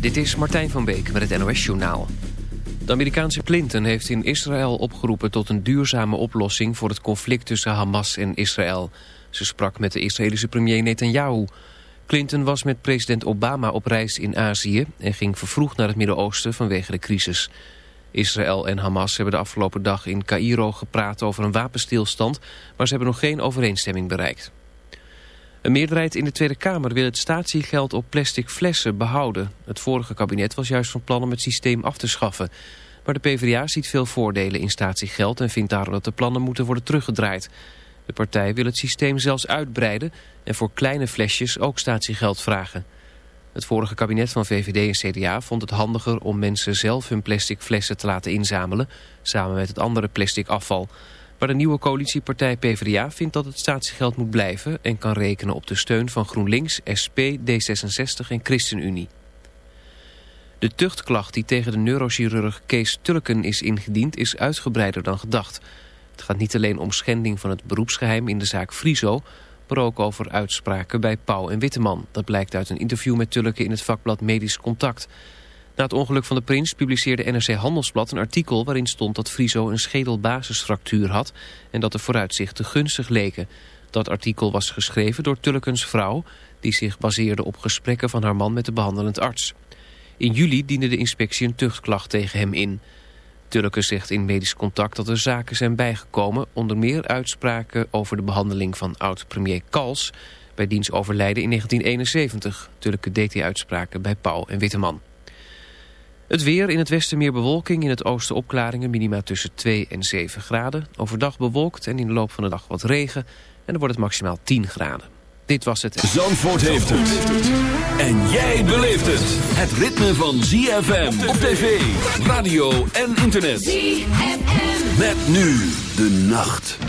Dit is Martijn van Beek met het NOS Journaal. De Amerikaanse Clinton heeft in Israël opgeroepen tot een duurzame oplossing voor het conflict tussen Hamas en Israël. Ze sprak met de Israëlische premier Netanyahu. Clinton was met president Obama op reis in Azië en ging vervroegd naar het Midden-Oosten vanwege de crisis. Israël en Hamas hebben de afgelopen dag in Cairo gepraat over een wapenstilstand, maar ze hebben nog geen overeenstemming bereikt. Een meerderheid in de Tweede Kamer wil het statiegeld op plastic flessen behouden. Het vorige kabinet was juist van plan om het systeem af te schaffen. Maar de PvdA ziet veel voordelen in statiegeld en vindt daarom dat de plannen moeten worden teruggedraaid. De partij wil het systeem zelfs uitbreiden en voor kleine flesjes ook statiegeld vragen. Het vorige kabinet van VVD en CDA vond het handiger om mensen zelf hun plastic flessen te laten inzamelen, samen met het andere plastic afval. Maar de nieuwe coalitiepartij PvdA vindt dat het statiegeld moet blijven... en kan rekenen op de steun van GroenLinks, SP, D66 en ChristenUnie. De tuchtklacht die tegen de neurochirurg Kees Tulken is ingediend... is uitgebreider dan gedacht. Het gaat niet alleen om schending van het beroepsgeheim in de zaak Friso... maar ook over uitspraken bij Pauw en Witteman. Dat blijkt uit een interview met Tulken in het vakblad Medisch Contact... Na het ongeluk van de prins publiceerde NRC Handelsblad een artikel waarin stond dat Friso een schedelbasisfractuur had en dat de vooruitzichten gunstig leken. Dat artikel was geschreven door Tullekens vrouw die zich baseerde op gesprekken van haar man met de behandelend arts. In juli diende de inspectie een tuchtklacht tegen hem in. Tullekens zegt in medisch contact dat er zaken zijn bijgekomen, onder meer uitspraken over de behandeling van oud-premier Kals bij diens overlijden in 1971. Tulleke deed die uitspraken bij Pauw en Witteman. Het weer in het westen meer bewolking, in het oosten opklaringen, minima tussen 2 en 7 graden. Overdag bewolkt en in de loop van de dag wat regen en dan wordt het maximaal 10 graden. Dit was het. Zandvoort heeft het. En jij beleeft het. Het ritme van ZFM op tv, radio en internet. ZFM. Met nu de nacht.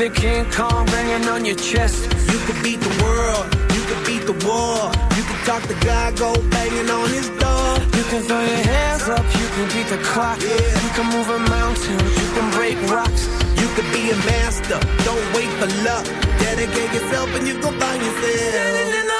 that King Kong banging on your chest. You could beat the world, you could beat the war. You could talk to God, go banging on his door. You can throw your hands up, you can beat the clock. Yeah. You can move a mountain, you can break rocks. You could be a master, don't wait for luck. Dedicate yourself and you gon' find yourself.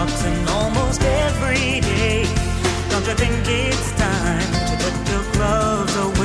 boxing almost every day. Don't you think it's time to put your gloves away?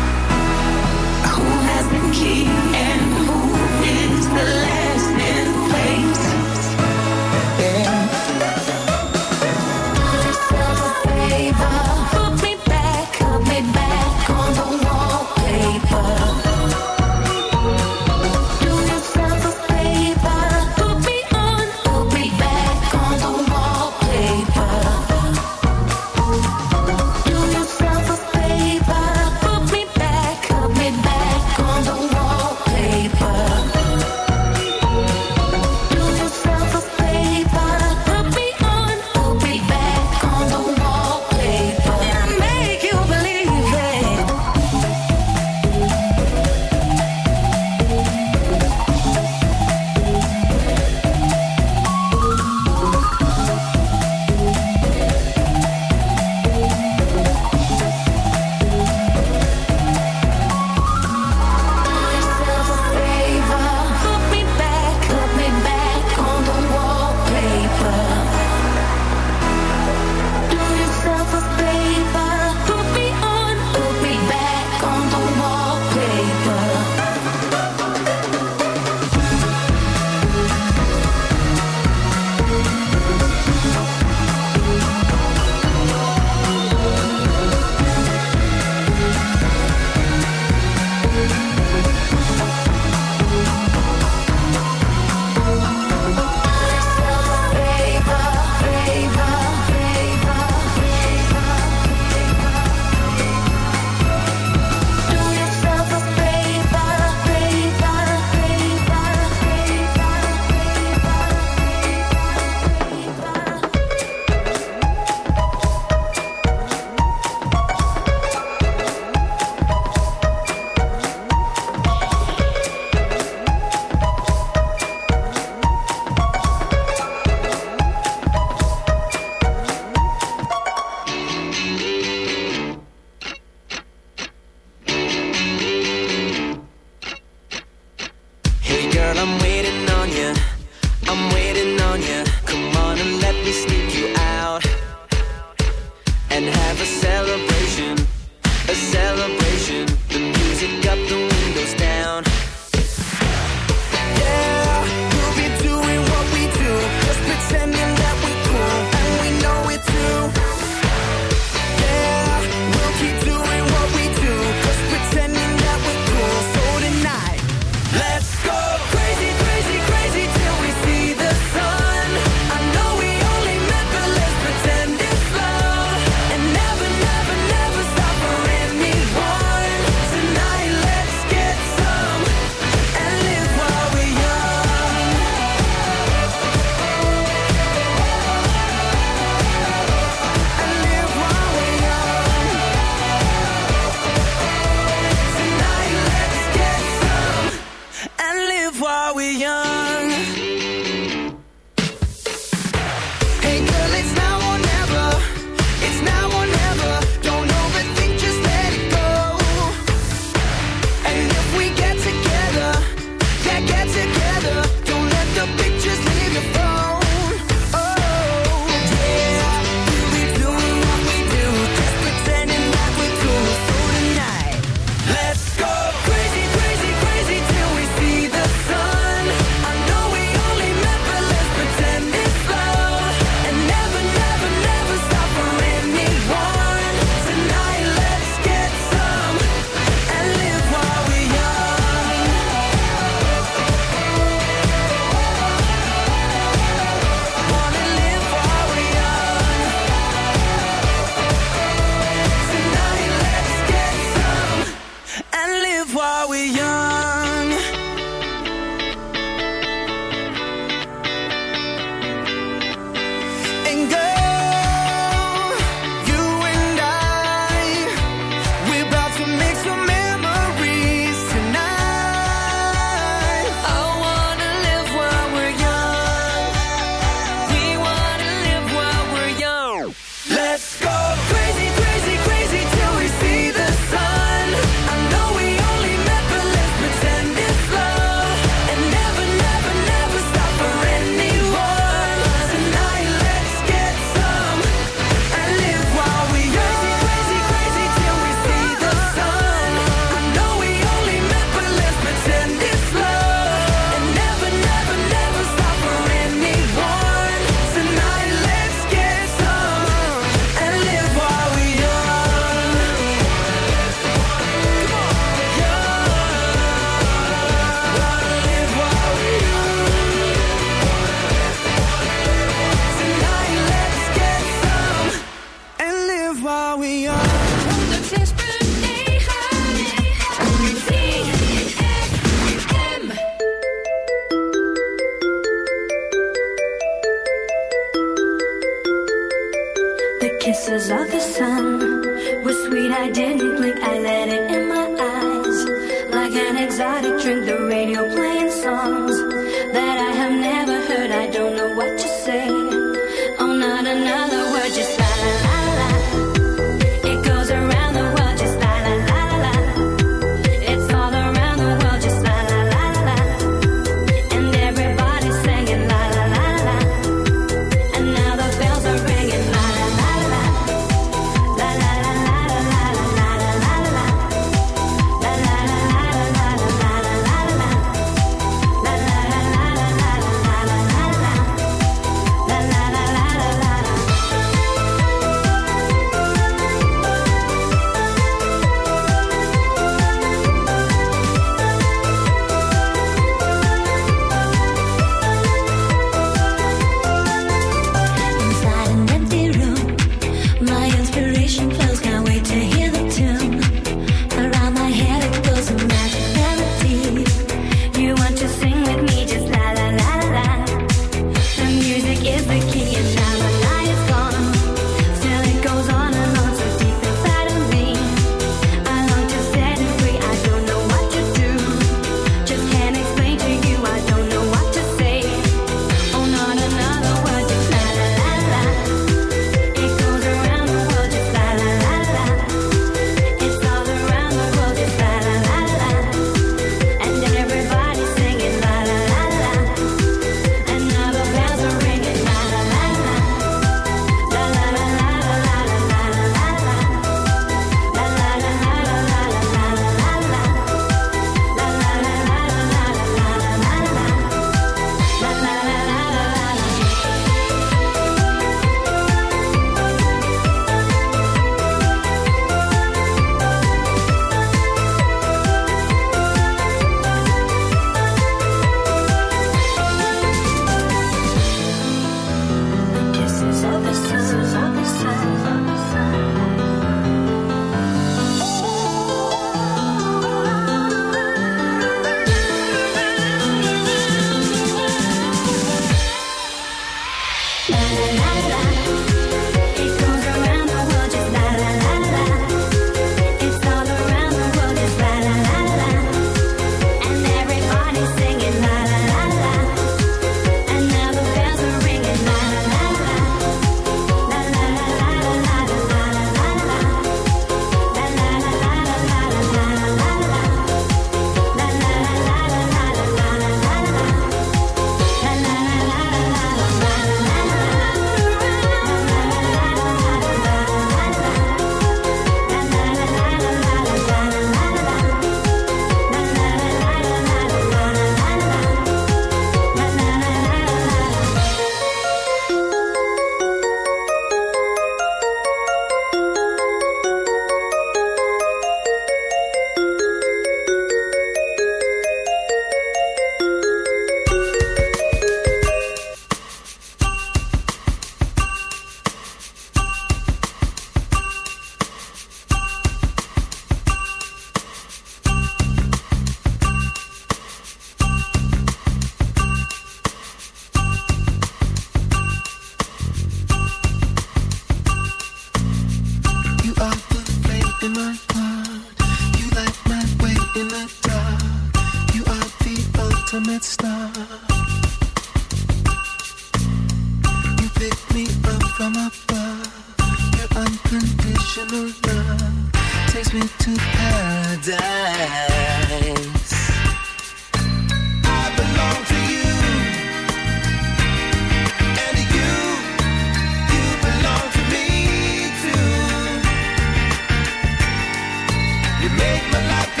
You make my life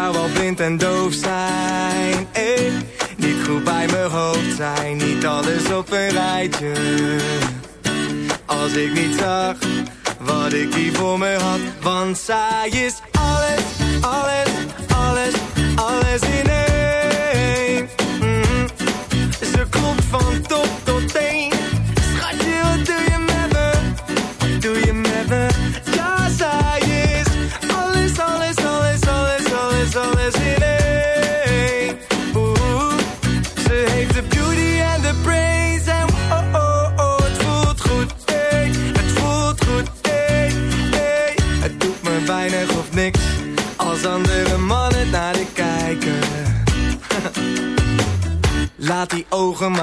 zou al blind en doof zijn. Hey, niet goed bij mijn hoofd zijn, niet alles op een rijtje. Als ik niet zag wat ik hier voor me had, want zij is alles, alles, alles, alles in één. Mm-hmm. Ze komt van top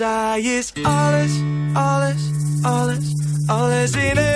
I is alles, alles, alles, alles in het.